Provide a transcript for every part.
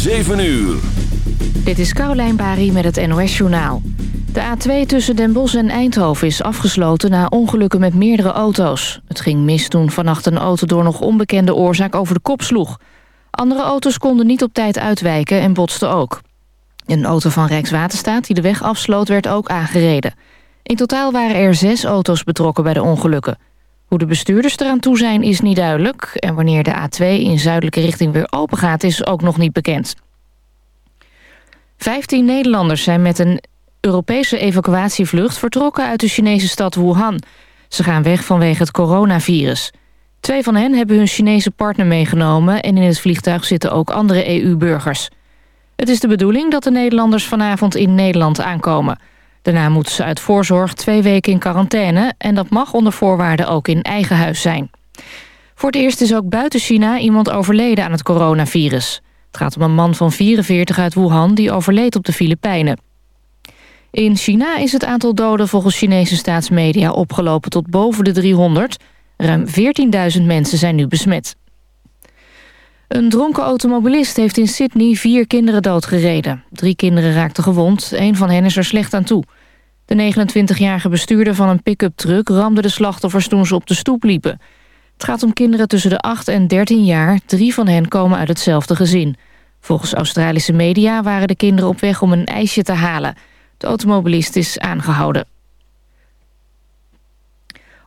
7 uur. Dit is Caroline Bari met het NOS Journaal. De A2 tussen Den Bosch en Eindhoven is afgesloten na ongelukken met meerdere auto's. Het ging mis toen vannacht een auto door nog onbekende oorzaak over de kop sloeg. Andere auto's konden niet op tijd uitwijken en botsten ook. Een auto van Rijkswaterstaat die de weg afsloot werd ook aangereden. In totaal waren er zes auto's betrokken bij de ongelukken. Hoe de bestuurders eraan toe zijn is niet duidelijk... en wanneer de A2 in zuidelijke richting weer open gaat is ook nog niet bekend. Vijftien Nederlanders zijn met een Europese evacuatievlucht... vertrokken uit de Chinese stad Wuhan. Ze gaan weg vanwege het coronavirus. Twee van hen hebben hun Chinese partner meegenomen... en in het vliegtuig zitten ook andere EU-burgers. Het is de bedoeling dat de Nederlanders vanavond in Nederland aankomen... Daarna moeten ze uit voorzorg twee weken in quarantaine... en dat mag onder voorwaarden ook in eigen huis zijn. Voor het eerst is ook buiten China iemand overleden aan het coronavirus. Het gaat om een man van 44 uit Wuhan die overleed op de Filipijnen. In China is het aantal doden volgens Chinese staatsmedia opgelopen tot boven de 300. Ruim 14.000 mensen zijn nu besmet. Een dronken automobilist heeft in Sydney vier kinderen doodgereden. Drie kinderen raakten gewond, een van hen is er slecht aan toe. De 29-jarige bestuurder van een pick-up truck ramde de slachtoffers toen ze op de stoep liepen. Het gaat om kinderen tussen de 8 en 13 jaar, drie van hen komen uit hetzelfde gezin. Volgens Australische media waren de kinderen op weg om een ijsje te halen. De automobilist is aangehouden.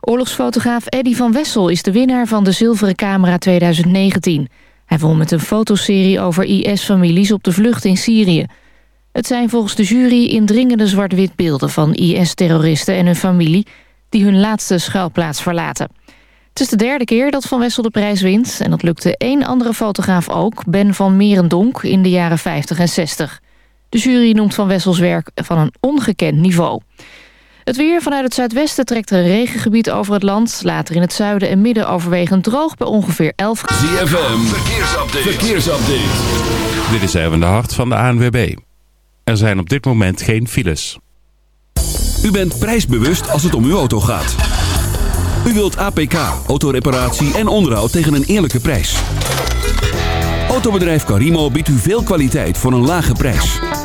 Oorlogsfotograaf Eddy van Wessel is de winnaar van de Zilveren Camera 2019... Hij won met een fotoserie over IS-families op de vlucht in Syrië. Het zijn volgens de jury indringende zwart-wit beelden van IS-terroristen en hun familie... die hun laatste schuilplaats verlaten. Het is de derde keer dat Van Wessel de prijs wint... en dat lukte één andere fotograaf ook, Ben van Merendonk, in de jaren 50 en 60. De jury noemt Van Wessels werk van een ongekend niveau. Het weer vanuit het zuidwesten trekt er een regengebied over het land. Later in het zuiden en midden overwegend droog bij ongeveer 11 ZFM, verkeersupdate. verkeersupdate. Dit is even de hart van de ANWB. Er zijn op dit moment geen files. U bent prijsbewust als het om uw auto gaat. U wilt APK, autoreparatie en onderhoud tegen een eerlijke prijs. Autobedrijf Carimo biedt u veel kwaliteit voor een lage prijs.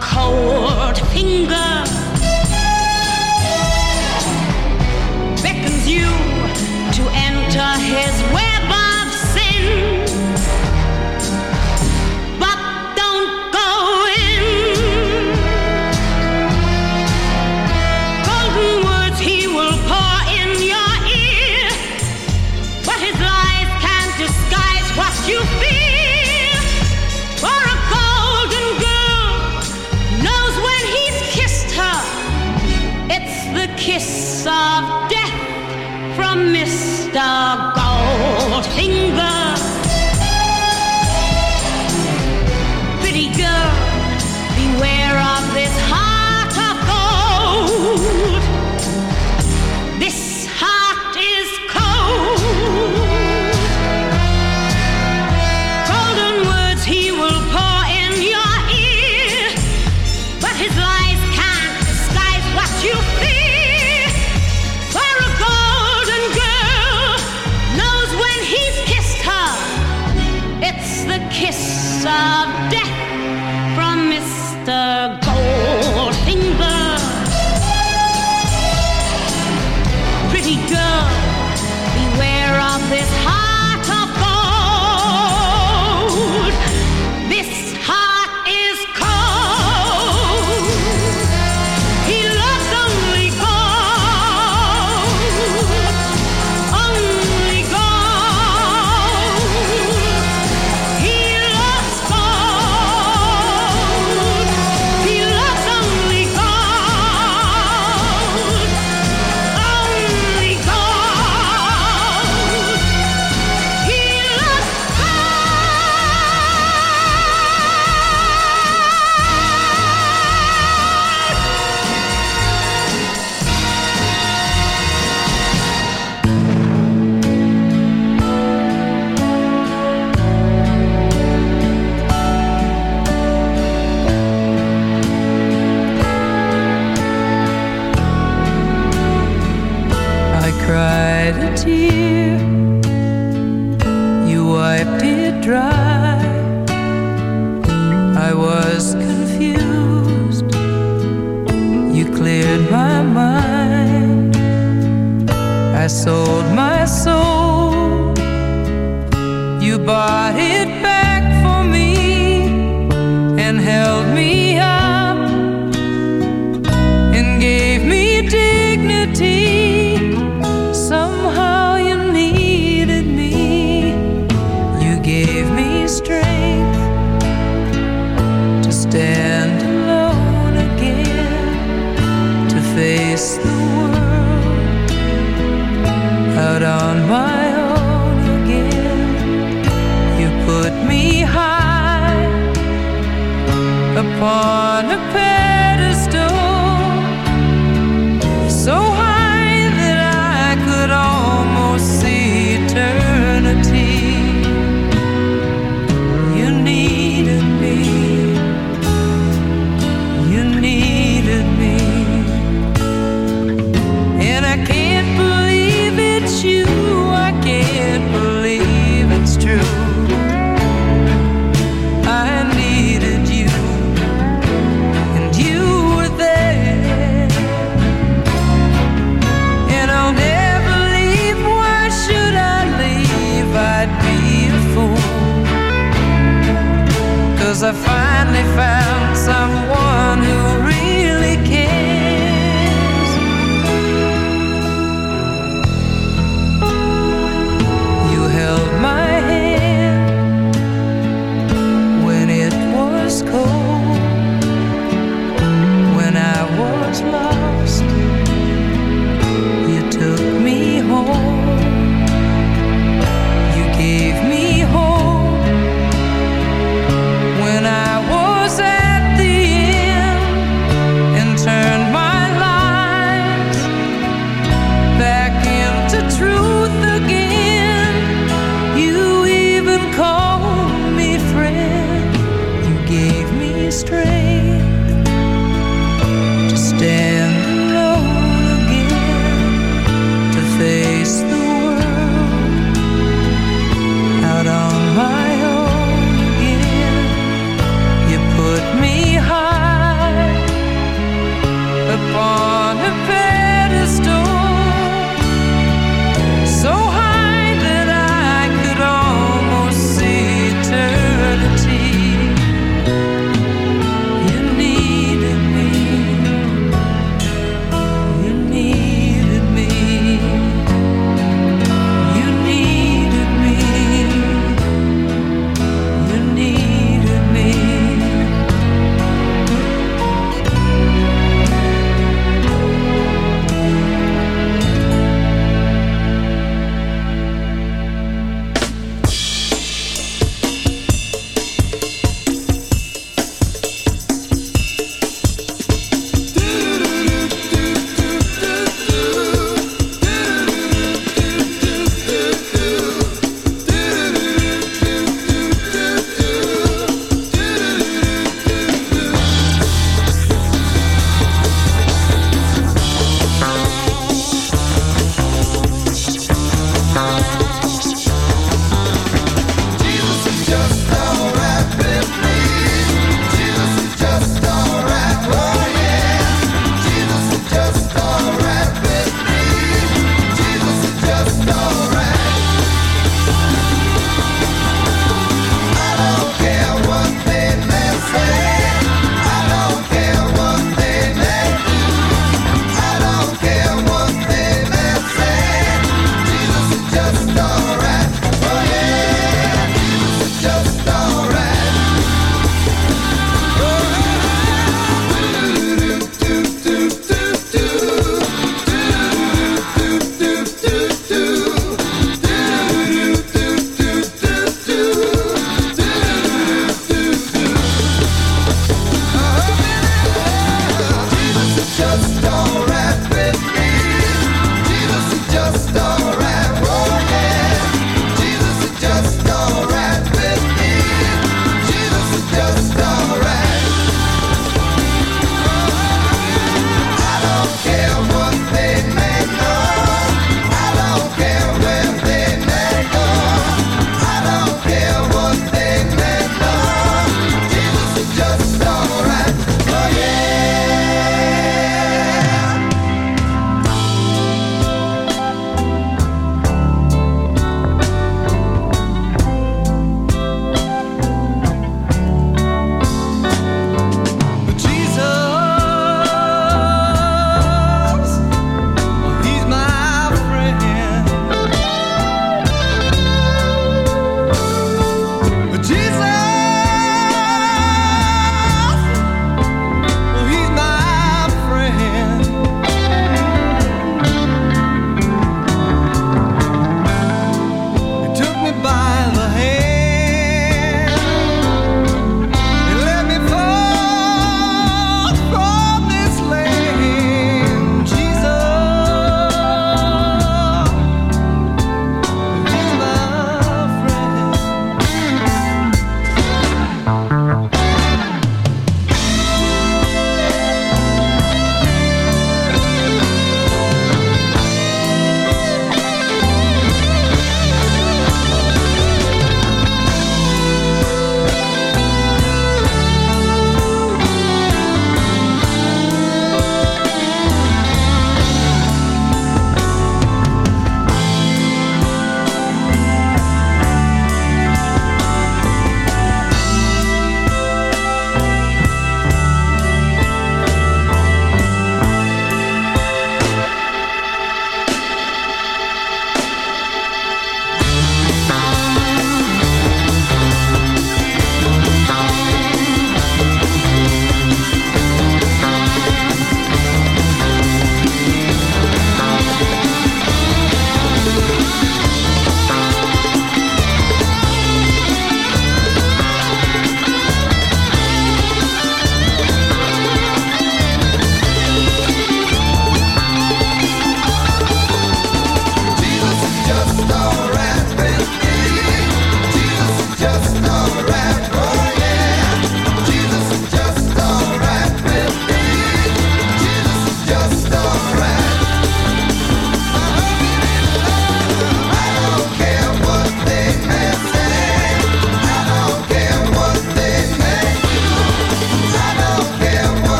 cold. Mr. Goldfinger. Pretty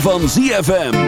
van ZFM.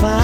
fine.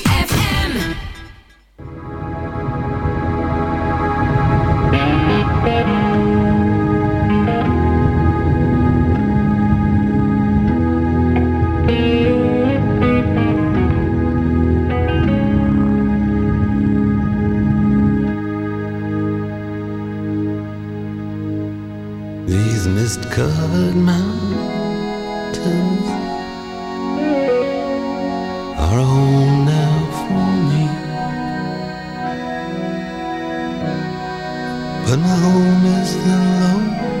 home is the lone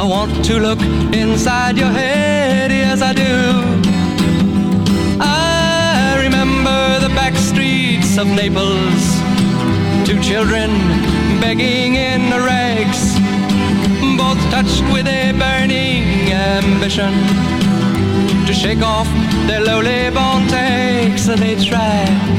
I want to look inside your head, yes, I do. I remember the back streets of Naples, two children begging in rags, both touched with a burning ambition to shake off their lowly born takes they try.